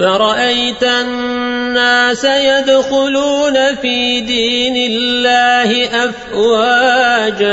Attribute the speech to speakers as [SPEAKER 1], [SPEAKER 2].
[SPEAKER 1] فرأيت الناس يدخلون في دين الله أفواجا.